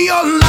your